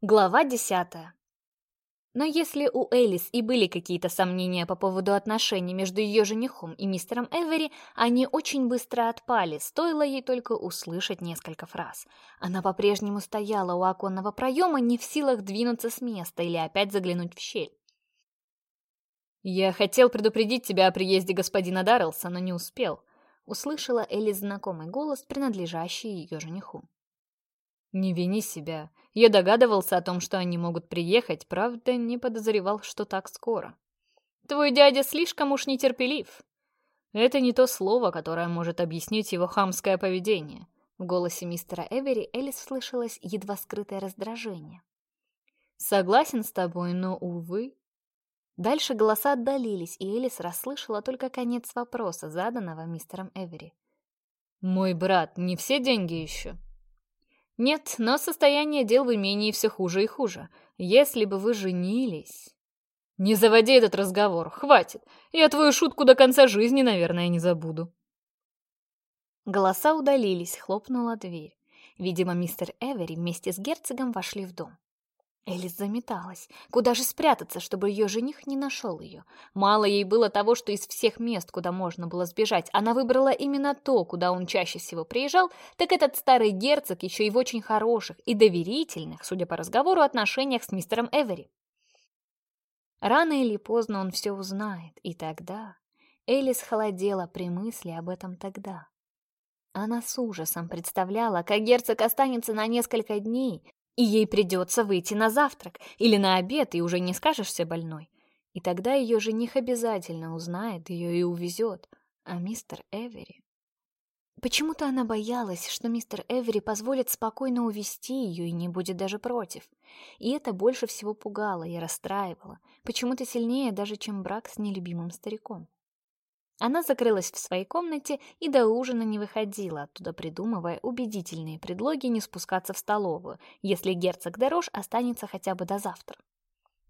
Глава десятая. Но если у Элис и были какие-то сомнения по поводу отношений между ее женихом и мистером Эвери, они очень быстро отпали, стоило ей только услышать несколько фраз. Она по-прежнему стояла у оконного проема, не в силах двинуться с места или опять заглянуть в щель. «Я хотел предупредить тебя о приезде господина Даррелса, но не успел», — услышала Элис знакомый голос, принадлежащий ее жениху. «Не вини себя. Я догадывался о том, что они могут приехать, правда, не подозревал, что так скоро. Твой дядя слишком уж нетерпелив. Это не то слово, которое может объяснить его хамское поведение». В голосе мистера Эвери Элис слышалось едва скрытое раздражение. «Согласен с тобой, но, увы...» Дальше голоса отдалились, и Элис расслышала только конец вопроса, заданного мистером Эвери. «Мой брат, не все деньги еще?» Нет, но состояние дел в имении все хуже и хуже. Если бы вы женились... Не заводи этот разговор, хватит. Я твою шутку до конца жизни, наверное, не забуду. Голоса удалились, хлопнула дверь. Видимо, мистер Эвери вместе с герцогом вошли в дом. Элис заметалась. Куда же спрятаться, чтобы ее жених не нашел ее? Мало ей было того, что из всех мест, куда можно было сбежать, она выбрала именно то, куда он чаще всего приезжал, так этот старый герцог еще и в очень хороших и доверительных, судя по разговору, отношениях с мистером Эвери. Рано или поздно он все узнает, и тогда... Элис холодела при мысли об этом тогда. Она с ужасом представляла, как герцог останется на несколько дней, и ей придется выйти на завтрак или на обед, и уже не скажешься больной. И тогда ее жених обязательно узнает ее и увезет. А мистер Эвери... Почему-то она боялась, что мистер Эвери позволит спокойно увести ее и не будет даже против. И это больше всего пугало и расстраивало, почему-то сильнее даже, чем брак с нелюбимым стариком. Она закрылась в своей комнате и до ужина не выходила оттуда, придумывая убедительные предлоги не спускаться в столовую, если герцог Дорож останется хотя бы до завтра.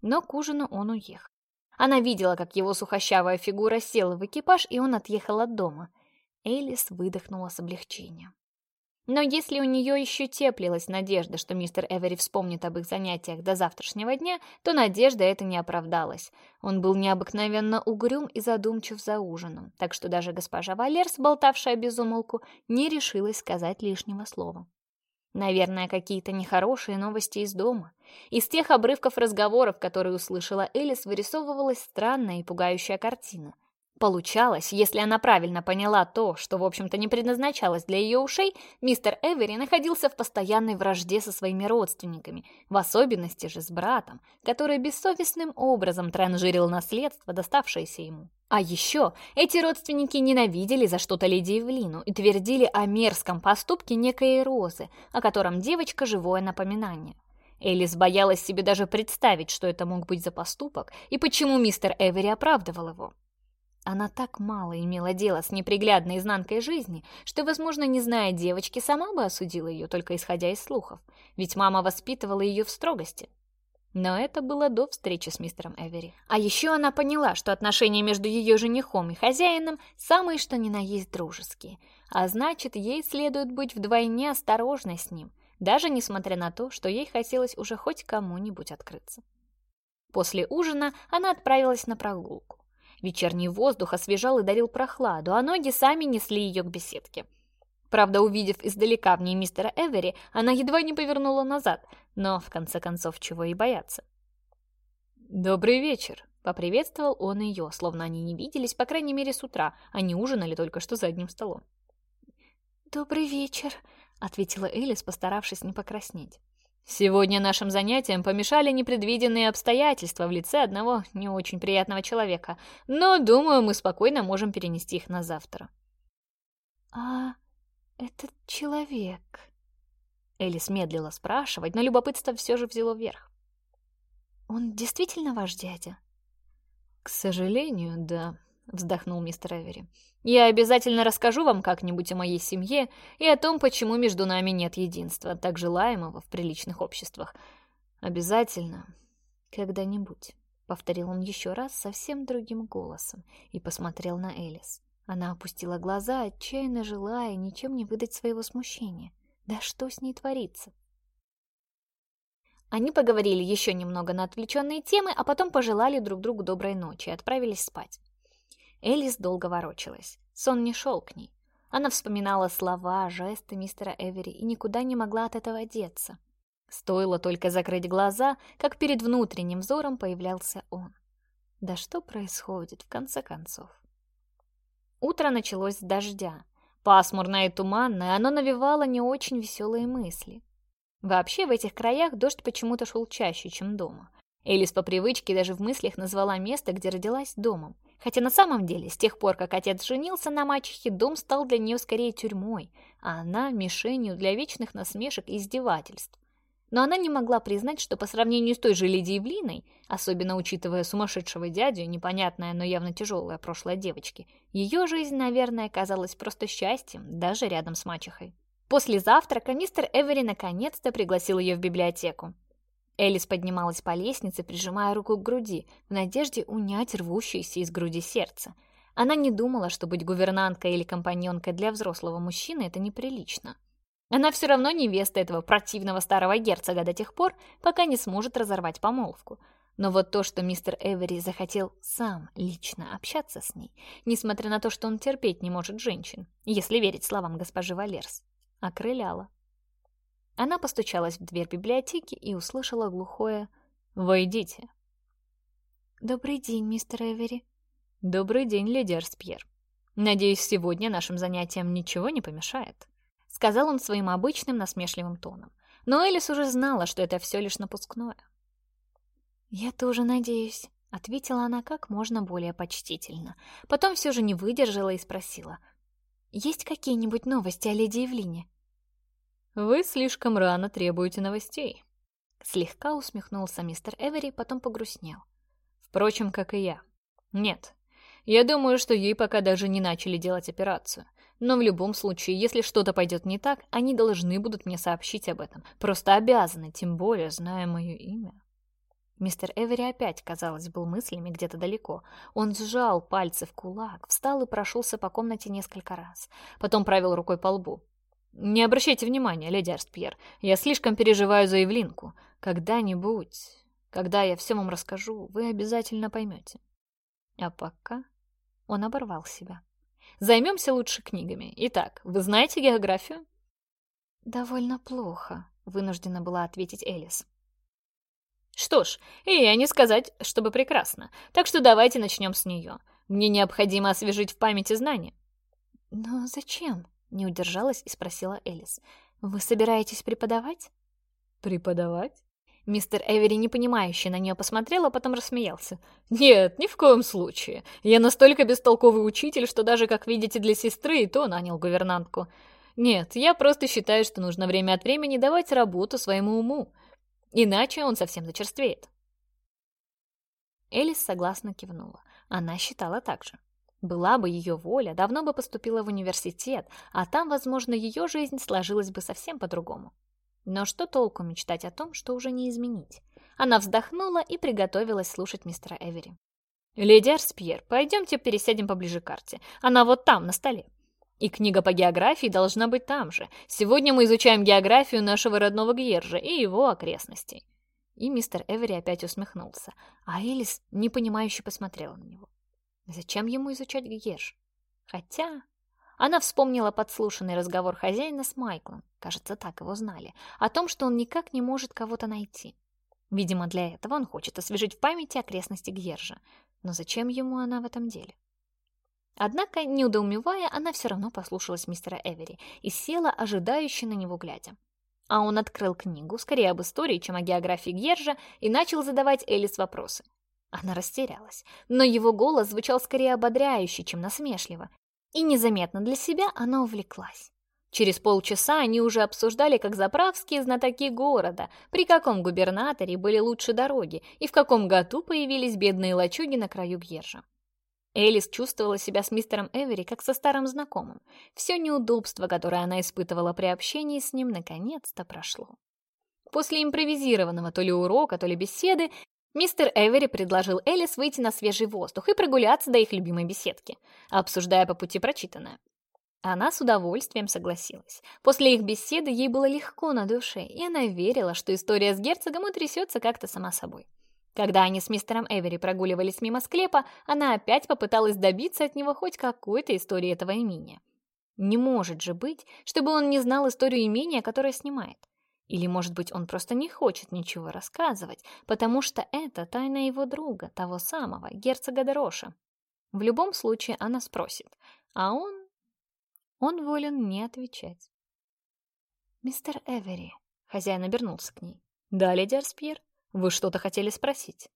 Но к ужину он уехал. Она видела, как его сухощавая фигура села в экипаж, и он отъехал от дома. Элис выдохнула с облегчением. Но если у нее еще теплилась надежда, что мистер Эвери вспомнит об их занятиях до завтрашнего дня, то надежда эта не оправдалась. Он был необыкновенно угрюм и задумчив за ужином, так что даже госпожа Валерс, болтавшая без умолку, не решилась сказать лишнего слова. Наверное, какие-то нехорошие новости из дома. Из тех обрывков разговоров, которые услышала Элис, вырисовывалась странная и пугающая картина — Получалось, если она правильно поняла то, что, в общем-то, не предназначалось для ее ушей, мистер Эвери находился в постоянной вражде со своими родственниками, в особенности же с братом, который бессовестным образом транжирил наследство, доставшееся ему. А еще эти родственники ненавидели за что-то леди Эвлину и твердили о мерзком поступке некой Розы, о котором девочка живое напоминание. Элис боялась себе даже представить, что это мог быть за поступок и почему мистер Эвери оправдывал его. Она так мало имела дела с неприглядной изнанкой жизни, что, возможно, не зная девочки, сама бы осудила ее, только исходя из слухов, ведь мама воспитывала ее в строгости. Но это было до встречи с мистером Эвери. А еще она поняла, что отношения между ее женихом и хозяином самые что ни на есть дружеские, а значит, ей следует быть вдвойне осторожной с ним, даже несмотря на то, что ей хотелось уже хоть кому-нибудь открыться. После ужина она отправилась на прогулку. Вечерний воздух освежал и дарил прохладу, а ноги сами несли ее к беседке. Правда, увидев издалека в ней мистера Эвери, она едва не повернула назад, но, в конце концов, чего и бояться. «Добрый вечер», — поприветствовал он ее, словно они не виделись, по крайней мере, с утра, они ужинали только что за одним столом. «Добрый вечер», — ответила Элис, постаравшись не покраснеть. Сегодня нашим занятиям помешали непредвиденные обстоятельства в лице одного не очень приятного человека, но, думаю, мы спокойно можем перенести их на завтра. «А этот человек...» Элис медлила спрашивать, но любопытство все же взяло верх. «Он действительно ваш дядя?» «К сожалению, да», — вздохнул мистер Эвери. Я обязательно расскажу вам как-нибудь о моей семье и о том, почему между нами нет единства, так желаемого в приличных обществах. Обязательно. Когда-нибудь. Повторил он еще раз совсем другим голосом и посмотрел на Элис. Она опустила глаза, отчаянно желая ничем не выдать своего смущения. Да что с ней творится? Они поговорили еще немного на отвлеченные темы, а потом пожелали друг другу доброй ночи и отправились спать. Элис долго ворочалась. Сон не шел к ней. Она вспоминала слова, жесты мистера Эвери и никуда не могла от этого деться. Стоило только закрыть глаза, как перед внутренним взором появлялся он. Да что происходит, в конце концов? Утро началось с дождя. Пасмурное и туманное, оно навевало не очень веселые мысли. Вообще, в этих краях дождь почему-то шел чаще, чем дома. Элис по привычке даже в мыслях назвала место, где родилась, домом. Хотя на самом деле, с тех пор, как отец женился на мачехе, дом стал для нее скорее тюрьмой, а она — мишенью для вечных насмешек и издевательств. Но она не могла признать, что по сравнению с той же Лидией Евлиной, особенно учитывая сумасшедшего дядю, непонятное, но явно тяжелое прошлое девочки, ее жизнь, наверное, казалась просто счастьем, даже рядом с мачехой. После завтрака мистер Эвери наконец-то пригласил ее в библиотеку. Элис поднималась по лестнице, прижимая руку к груди, в надежде унять рвущееся из груди сердце. Она не думала, что быть гувернанткой или компаньонкой для взрослого мужчины — это неприлично. Она все равно невеста этого противного старого герцога до тех пор, пока не сможет разорвать помолвку. Но вот то, что мистер Эвери захотел сам лично общаться с ней, несмотря на то, что он терпеть не может женщин, если верить словам госпожи Валерс, окрыляло. Она постучалась в дверь библиотеки и услышала глухое «Войдите». «Добрый день, мистер Эвери». «Добрый день, леди Арспьер. Надеюсь, сегодня нашим занятиям ничего не помешает», — сказал он своим обычным насмешливым тоном. Но Элис уже знала, что это все лишь напускное. «Я тоже надеюсь», — ответила она как можно более почтительно. Потом все же не выдержала и спросила. «Есть какие-нибудь новости о леди Евлине?» «Вы слишком рано требуете новостей», — слегка усмехнулся мистер Эвери, потом погрустнел. «Впрочем, как и я. Нет, я думаю, что ей пока даже не начали делать операцию. Но в любом случае, если что-то пойдет не так, они должны будут мне сообщить об этом. Просто обязаны, тем более, зная мое имя». Мистер Эвери опять, казалось, был мыслями где-то далеко. Он сжал пальцы в кулак, встал и прошелся по комнате несколько раз. Потом провел рукой по лбу. Не обращайте внимания, леди Арстпьер. Я слишком переживаю за Евлинку. Когда-нибудь, когда я все вам расскажу, вы обязательно поймете. А пока он оборвал себя. Займемся лучше книгами. Итак, вы знаете географию? Довольно плохо, вынуждена была ответить Элис. Что ж, и я не сказать, чтобы прекрасно. Так что давайте начнем с нее. Мне необходимо освежить в памяти знания. Но зачем? Не удержалась и спросила Элис. «Вы собираетесь преподавать?» «Преподавать?» Мистер Эвери непонимающе на нее посмотрел, а потом рассмеялся. «Нет, ни в коем случае. Я настолько бестолковый учитель, что даже, как видите, для сестры и то нанял гувернантку. Нет, я просто считаю, что нужно время от времени давать работу своему уму. Иначе он совсем зачерствеет». Элис согласно кивнула. Она считала так же. Была бы ее воля, давно бы поступила в университет, а там, возможно, ее жизнь сложилась бы совсем по-другому. Но что толку мечтать о том, что уже не изменить? Она вздохнула и приготовилась слушать мистера Эвери. «Леди Арспьер, пойдемте пересядем поближе к карте. Она вот там, на столе. И книга по географии должна быть там же. Сегодня мы изучаем географию нашего родного Гьержа и его окрестностей». И мистер Эвери опять усмехнулся, а Элис непонимающе посмотрела на него. Зачем ему изучать Геш? Хотя... Она вспомнила подслушанный разговор хозяина с Майклом, кажется, так его знали, о том, что он никак не может кого-то найти. Видимо, для этого он хочет освежить в памяти окрестности Гержа. Но зачем ему она в этом деле? Однако, неудоумевая, она все равно послушалась мистера Эвери и села, ожидающе на него глядя. А он открыл книгу, скорее об истории, чем о географии Гержа, и начал задавать Элис вопросы. Она растерялась, но его голос звучал скорее ободряюще, чем насмешливо, и незаметно для себя она увлеклась. Через полчаса они уже обсуждали, как заправские знатоки города, при каком губернаторе были лучше дороги и в каком году появились бедные лачуги на краю Гержа. Элис чувствовала себя с мистером Эвери как со старым знакомым. Все неудобство, которое она испытывала при общении с ним, наконец-то прошло. После импровизированного то ли урока, то ли беседы Мистер Эвери предложил Элис выйти на свежий воздух и прогуляться до их любимой беседки, обсуждая по пути прочитанное. Она с удовольствием согласилась. После их беседы ей было легко на душе, и она верила, что история с герцогом утрясется как-то сама собой. Когда они с мистером Эвери прогуливались мимо склепа, она опять попыталась добиться от него хоть какой-то истории этого имения. Не может же быть, чтобы он не знал историю имения, которое снимает. Или, может быть, он просто не хочет ничего рассказывать, потому что это тайна его друга, того самого, герцога Дероша. В любом случае она спросит, а он... Он волен не отвечать. «Мистер Эвери», — хозяин обернулся к ней. «Да, леди Арспьер?» Вы что-то хотели спросить?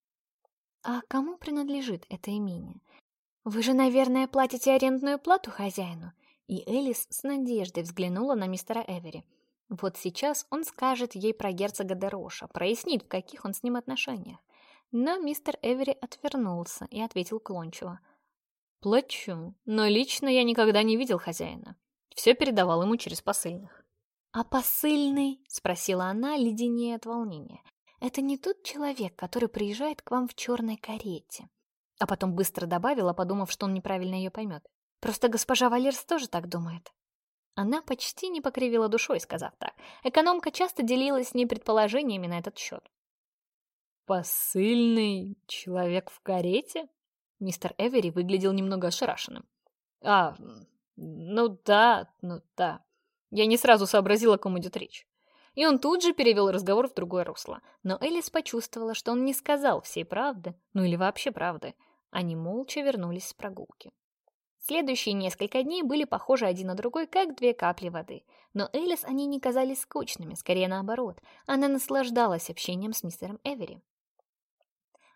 А кому принадлежит это имение? Вы же, наверное, платите арендную плату хозяину? И Элис с надеждой взглянула на мистера Эвери. Вот сейчас он скажет ей про герцога Дероша, прояснит, в каких он с ним отношениях. Но мистер Эвери отвернулся и ответил клончиво. «Плачу, но лично я никогда не видел хозяина. Все передавал ему через посыльных». «А посыльный?» — спросила она, леденее от волнения. Это не тот человек, который приезжает к вам в черной карете. А потом быстро добавила, подумав, что он неправильно ее поймет. Просто госпожа Валерс тоже так думает. Она почти не покривила душой, сказав так. Экономка часто делилась с ней предположениями на этот счет. «Посыльный человек в карете?» Мистер Эвери выглядел немного ошарашенным. «А, ну да, ну да. Я не сразу сообразила, о ком идет речь и он тут же перевел разговор в другое русло. Но Элис почувствовала, что он не сказал всей правды, ну или вообще правды. Они молча вернулись с прогулки. Следующие несколько дней были похожи один на другой, как две капли воды. Но Элис они не казались скучными, скорее наоборот. Она наслаждалась общением с мистером Эвери.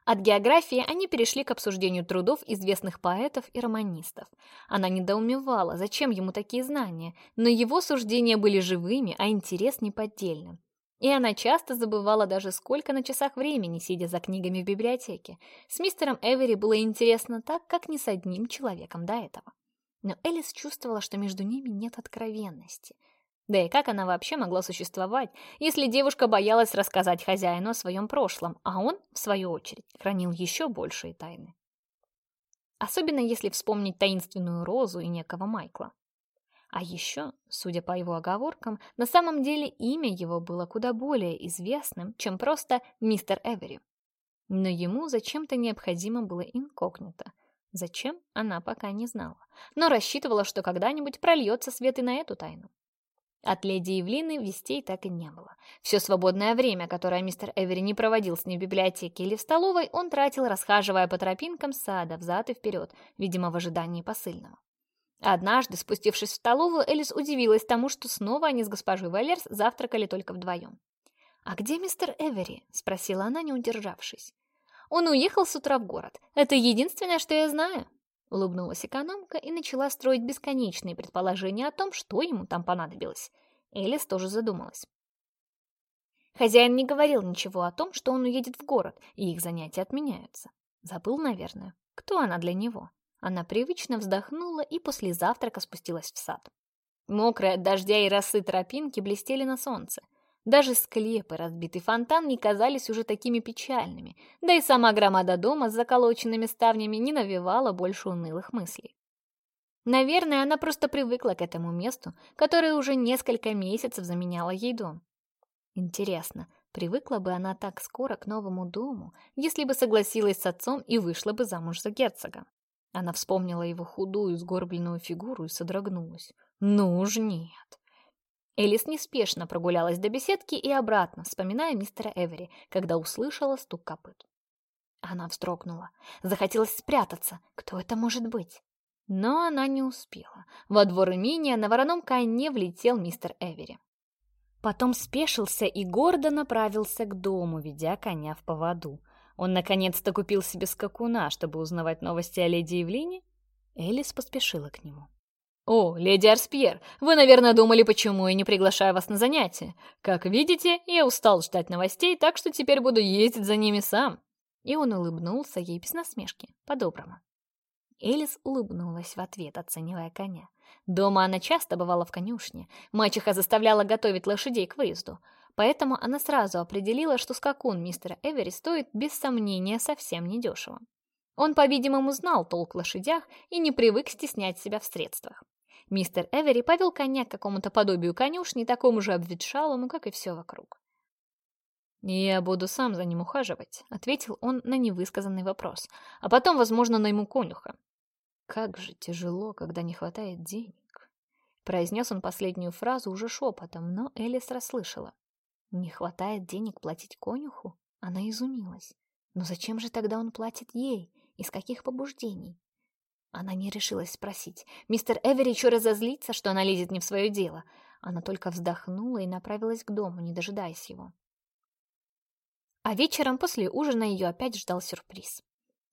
От географии они перешли к обсуждению трудов известных поэтов и романистов. Она недоумевала, зачем ему такие знания, но его суждения были живыми, а интерес неподдельным. И она часто забывала даже сколько на часах времени, сидя за книгами в библиотеке. С мистером Эвери было интересно так, как ни с одним человеком до этого. Но Элис чувствовала, что между ними нет откровенности – да и как она вообще могла существовать, если девушка боялась рассказать хозяину о своем прошлом, а он, в свою очередь, хранил еще большие тайны? Особенно если вспомнить таинственную Розу и некого Майкла. А еще, судя по его оговоркам, на самом деле имя его было куда более известным, чем просто мистер Эвери. Но ему зачем-то необходимо было инкогнито. Зачем, она пока не знала, но рассчитывала, что когда-нибудь прольется свет и на эту тайну. От леди Евлины вестей так и не было. Все свободное время, которое мистер Эвери не проводил с ней в библиотеке или в столовой, он тратил, расхаживая по тропинкам сада взад и вперед, видимо, в ожидании посыльного. Однажды, спустившись в столовую, Элис удивилась тому, что снова они с госпожой Валерс завтракали только вдвоем. «А где мистер Эвери?» — спросила она, не удержавшись. «Он уехал с утра в город. Это единственное, что я знаю», Улыбнулась экономка и начала строить бесконечные предположения о том, что ему там понадобилось. Элис тоже задумалась. Хозяин не говорил ничего о том, что он уедет в город, и их занятия отменяются. Забыл, наверное, кто она для него. Она привычно вздохнула и после завтрака спустилась в сад. Мокрые от дождя и росы тропинки блестели на солнце. Даже склепы, разбитый фонтан не казались уже такими печальными, да и сама громада дома с заколоченными ставнями не навевала больше унылых мыслей. Наверное, она просто привыкла к этому месту, которое уже несколько месяцев заменяло ей дом. Интересно, привыкла бы она так скоро к новому дому, если бы согласилась с отцом и вышла бы замуж за герцога? Она вспомнила его худую, сгорбленную фигуру и содрогнулась. Ну уж нет. Элис неспешно прогулялась до беседки и обратно, вспоминая мистера Эвери, когда услышала стук копыт. Она вздрогнула. Захотелось спрятаться. Кто это может быть? Но она не успела. Во двор имения на вороном коне влетел мистер Эвери. Потом спешился и гордо направился к дому, ведя коня в поводу. Он наконец-то купил себе скакуна, чтобы узнавать новости о леди Евлине. Элис поспешила к нему. «О, леди Арспьер, вы, наверное, думали, почему я не приглашаю вас на занятия. Как видите, я устал ждать новостей, так что теперь буду ездить за ними сам». И он улыбнулся ей без насмешки, по-доброму. Элис улыбнулась в ответ, оценивая коня. Дома она часто бывала в конюшне. Мачеха заставляла готовить лошадей к выезду. Поэтому она сразу определила, что скакун мистера Эвери стоит, без сомнения, совсем недешево. Он, по-видимому, знал толк в лошадях и не привык стеснять себя в средствах. Мистер Эвери повел коня к какому-то подобию конюшни, такому же обветшалому, как и все вокруг. «Я буду сам за ним ухаживать», — ответил он на невысказанный вопрос. «А потом, возможно, найму конюха». «Как же тяжело, когда не хватает денег», — произнес он последнюю фразу уже шепотом, но Элис расслышала. «Не хватает денег платить конюху?» Она изумилась. «Но зачем же тогда он платит ей? Из каких побуждений?» Она не решилась спросить. Мистер Эвери еще разозлится, что она лезет не в свое дело. Она только вздохнула и направилась к дому, не дожидаясь его. А вечером после ужина ее опять ждал сюрприз.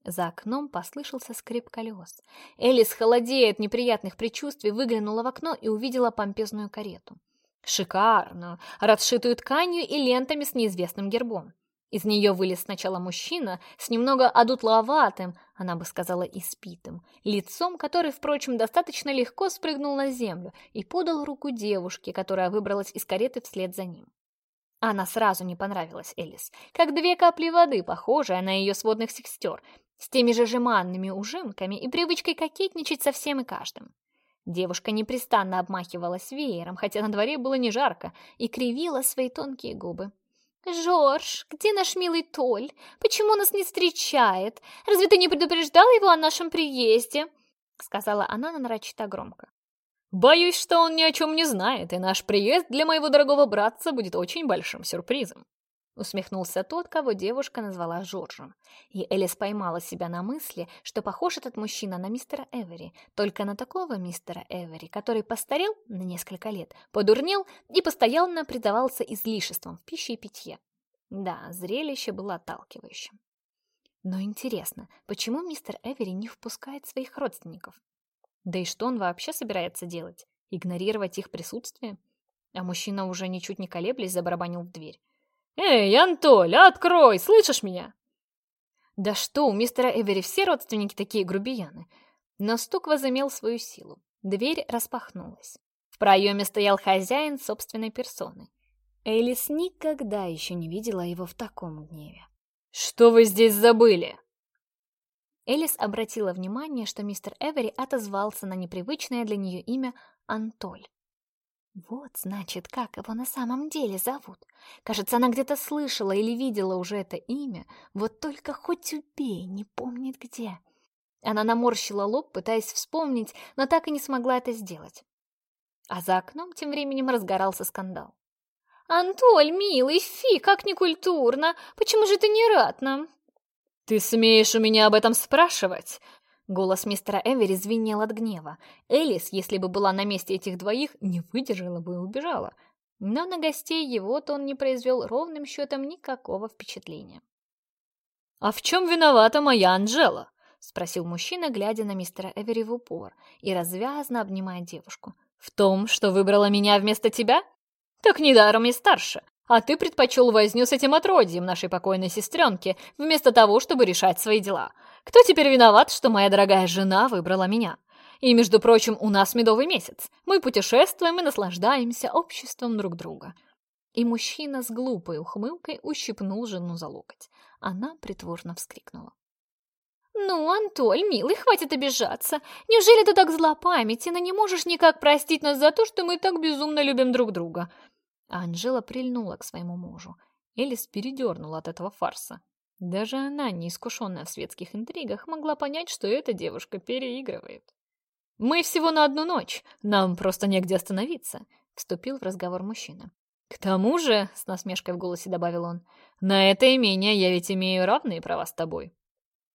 За окном послышался скрип колес. Элис, холодея от неприятных предчувствий, выглянула в окно и увидела помпезную карету. Шикарную, расшитую тканью и лентами с неизвестным гербом. Из нее вылез сначала мужчина с немного одутловатым, она бы сказала испитым, лицом, который, впрочем, достаточно легко спрыгнул на землю и подал руку девушке, которая выбралась из кареты вслед за ним. Она сразу не понравилась Элис, как две капли воды, похожая на ее сводных сестер, с теми же жеманными ужимками и привычкой кокетничать со всем и каждым. Девушка непрестанно обмахивалась веером, хотя на дворе было не жарко, и кривила свои тонкие губы. «Жорж, где наш милый Толь? Почему нас не встречает? Разве ты не предупреждал его о нашем приезде?» Сказала она нарочито громко. Боюсь, что он ни о чем не знает, и наш приезд для моего дорогого братца будет очень большим сюрпризом. Усмехнулся тот, кого девушка назвала Жоржем. И Элис поймала себя на мысли, что похож этот мужчина на мистера Эвери, только на такого мистера Эвери, который постарел на несколько лет, подурнел и постоянно предавался излишествам в пище и питье. Да, зрелище было отталкивающим. Но интересно, почему мистер Эвери не впускает своих родственников? Да и что он вообще собирается делать? Игнорировать их присутствие? А мужчина уже ничуть не колеблясь забарабанил в дверь. «Эй, Антоль, открой! Слышишь меня?» Да что, у мистера Эвери все родственники такие грубияны. Но стук возымел свою силу. Дверь распахнулась. В проеме стоял хозяин собственной персоны. Элис никогда еще не видела его в таком гневе. «Что вы здесь забыли?» Элис обратила внимание, что мистер Эвери отозвался на непривычное для нее имя Антоль. Вот, значит, как его на самом деле зовут. Кажется, она где-то слышала или видела уже это имя, вот только хоть убей, не помнит где. Она наморщила лоб, пытаясь вспомнить, но так и не смогла это сделать. А за окном тем временем разгорался скандал. «Антоль, милый, фи, как некультурно! Почему же ты не рад нам?» «Ты смеешь у меня об этом спрашивать?» Голос мистера Эвери звенел от гнева. Элис, если бы была на месте этих двоих, не выдержала бы и убежала. Но на гостей его-то он не произвел ровным счетом никакого впечатления. «А в чем виновата моя Анжела?» — спросил мужчина, глядя на мистера Эвери в упор и развязно обнимая девушку. «В том, что выбрала меня вместо тебя? Так недаром и старше. А ты предпочел возню с этим отродьем нашей покойной сестренки, вместо того, чтобы решать свои дела. Кто теперь виноват, что моя дорогая жена выбрала меня? И, между прочим, у нас медовый месяц. Мы путешествуем и наслаждаемся обществом друг друга». И мужчина с глупой ухмылкой ущипнул жену за локоть. Она притворно вскрикнула. «Ну, Антоль, милый, хватит обижаться. Неужели ты так злопамятен и не можешь никак простить нас за то, что мы так безумно любим друг друга?» Анжела прильнула к своему мужу. Элис передернула от этого фарса. Даже она, неискушенная в светских интригах, могла понять, что эта девушка переигрывает. «Мы всего на одну ночь, нам просто негде остановиться», — вступил в разговор мужчина. «К тому же», — с насмешкой в голосе добавил он, — «на это имение я ведь имею равные права с тобой».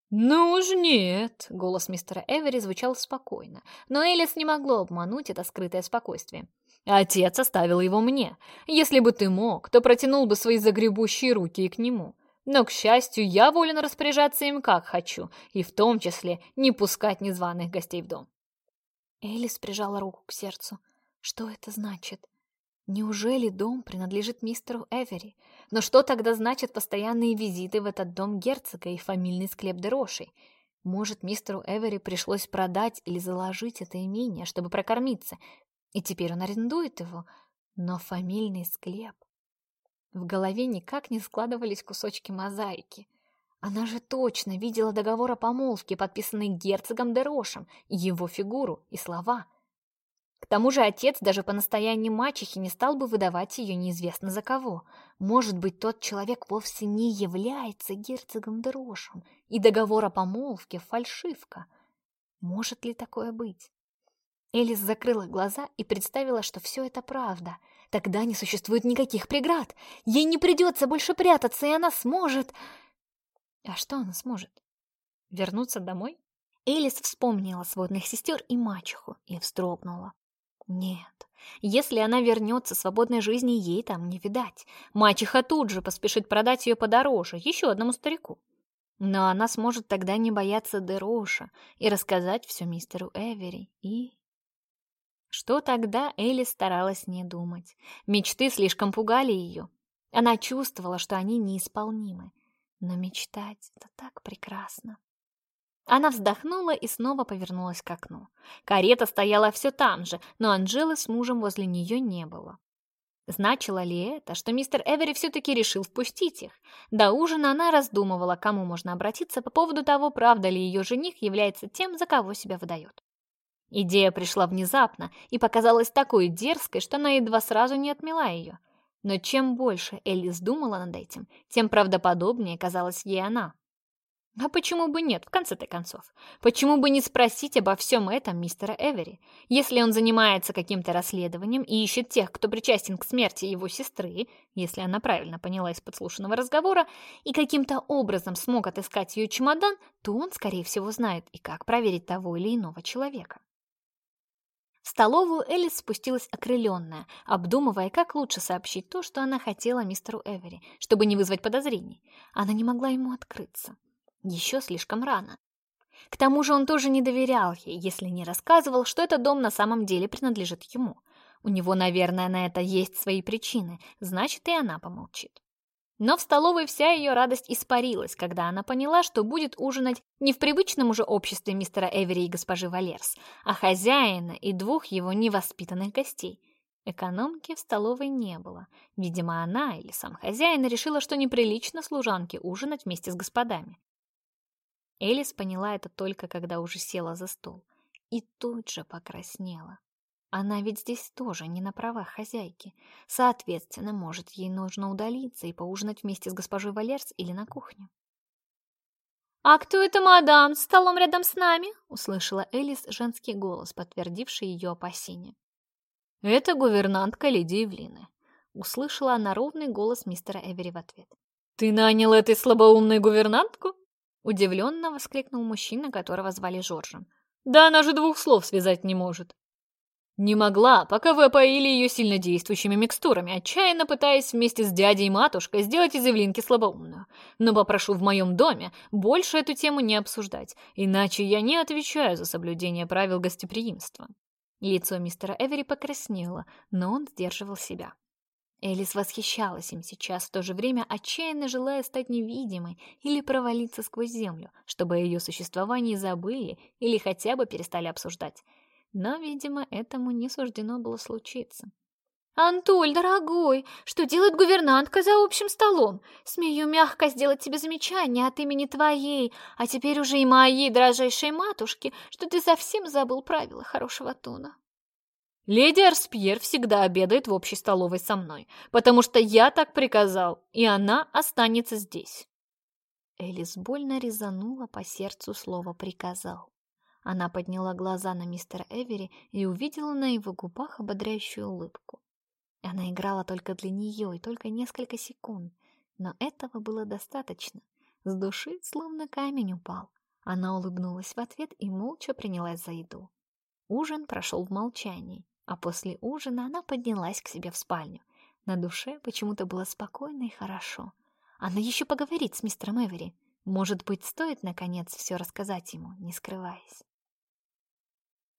«Ну уж нет!» — голос мистера Эвери звучал спокойно, но Элис не могло обмануть это скрытое спокойствие. Отец оставил его мне. Если бы ты мог, то протянул бы свои загребущие руки и к нему. Но, к счастью, я волен распоряжаться им как хочу, и в том числе не пускать незваных гостей в дом. Элис прижала руку к сердцу. Что это значит? Неужели дом принадлежит мистеру Эвери? Но что тогда значат постоянные визиты в этот дом герцога и фамильный склеп Дерошей? Может, мистеру Эвери пришлось продать или заложить это имение, чтобы прокормиться, и теперь он арендует его, но фамильный склеп. В голове никак не складывались кусочки мозаики. Она же точно видела договор о помолвке, подписанный герцогом Дерошем, его фигуру, и слова. тому же отец даже по настоянию мачехи не стал бы выдавать ее неизвестно за кого. Может быть, тот человек вовсе не является герцогом Дерошем, и договор о помолвке — фальшивка. Может ли такое быть? Элис закрыла глаза и представила, что все это правда. Тогда не существует никаких преград. Ей не придется больше прятаться, и она сможет... А что она сможет? Вернуться домой? Элис вспомнила сводных сестер и мачеху и вздрогнула. Нет, если она вернется свободной жизни, ей там не видать. Мачеха тут же поспешит продать ее подороже, еще одному старику. Но она сможет тогда не бояться Дероша и рассказать все мистеру Эвери и... Что тогда Элли старалась не думать. Мечты слишком пугали ее. Она чувствовала, что они неисполнимы. Но мечтать — это так прекрасно. Она вздохнула и снова повернулась к окну. Карета стояла все там же, но Анжелы с мужем возле нее не было. Значило ли это, что мистер Эвери все-таки решил впустить их? До ужина она раздумывала, кому можно обратиться по поводу того, правда ли ее жених является тем, за кого себя выдает. Идея пришла внезапно и показалась такой дерзкой, что она едва сразу не отмела ее. Но чем больше Элис думала над этим, тем правдоподобнее казалась ей она. А почему бы нет, в конце-то концов? Почему бы не спросить обо всем этом мистера Эвери? Если он занимается каким-то расследованием и ищет тех, кто причастен к смерти его сестры, если она правильно поняла из подслушанного разговора, и каким-то образом смог отыскать ее чемодан, то он, скорее всего, знает и как проверить того или иного человека. В столовую Элис спустилась окрыленная, обдумывая, как лучше сообщить то, что она хотела мистеру Эвери, чтобы не вызвать подозрений. Она не могла ему открыться. Еще слишком рано. К тому же он тоже не доверял ей, если не рассказывал, что этот дом на самом деле принадлежит ему. У него, наверное, на это есть свои причины, значит, и она помолчит. Но в столовой вся ее радость испарилась, когда она поняла, что будет ужинать не в привычном уже обществе мистера Эвери и госпожи Валерс, а хозяина и двух его невоспитанных гостей. Экономки в столовой не было. Видимо, она или сам хозяин решила, что неприлично служанке ужинать вместе с господами. Элис поняла это только, когда уже села за стол. И тут же покраснела. Она ведь здесь тоже не на правах хозяйки. Соответственно, может, ей нужно удалиться и поужинать вместе с госпожой Валерс или на кухне. «А кто это мадам с столом рядом с нами?» — услышала Элис женский голос, подтвердивший ее опасения. «Это гувернантка леди Евлины», — услышала она ровный голос мистера Эвери в ответ. «Ты нанял этой слабоумной гувернантку?» Удивленно воскликнул мужчина, которого звали Жоржем. «Да она же двух слов связать не может!» «Не могла, пока вы опоили ее сильнодействующими микстурами, отчаянно пытаясь вместе с дядей и матушкой сделать из Эвлинки слабоумную. Но попрошу в моем доме больше эту тему не обсуждать, иначе я не отвечаю за соблюдение правил гостеприимства». Лицо мистера Эвери покраснело, но он сдерживал себя. Элис восхищалась им сейчас, в то же время отчаянно желая стать невидимой или провалиться сквозь землю, чтобы о ее существовании забыли или хотя бы перестали обсуждать. Но, видимо, этому не суждено было случиться. «Антуль, дорогой, что делает гувернантка за общим столом? Смею мягко сделать тебе замечание от имени твоей, а теперь уже и моей дрожайшей матушки, что ты совсем забыл правила хорошего тона». Леди Арспьер всегда обедает в общей столовой со мной, потому что я так приказал, и она останется здесь. Элис больно резанула по сердцу слово «приказал». Она подняла глаза на мистера Эвери и увидела на его губах ободряющую улыбку. Она играла только для нее и только несколько секунд, но этого было достаточно. С души словно камень упал. Она улыбнулась в ответ и молча принялась за еду. Ужин прошел в молчании. А после ужина она поднялась к себе в спальню. На душе почему-то было спокойно и хорошо. Она еще поговорит с мистером Эвери. Может быть, стоит, наконец, все рассказать ему, не скрываясь.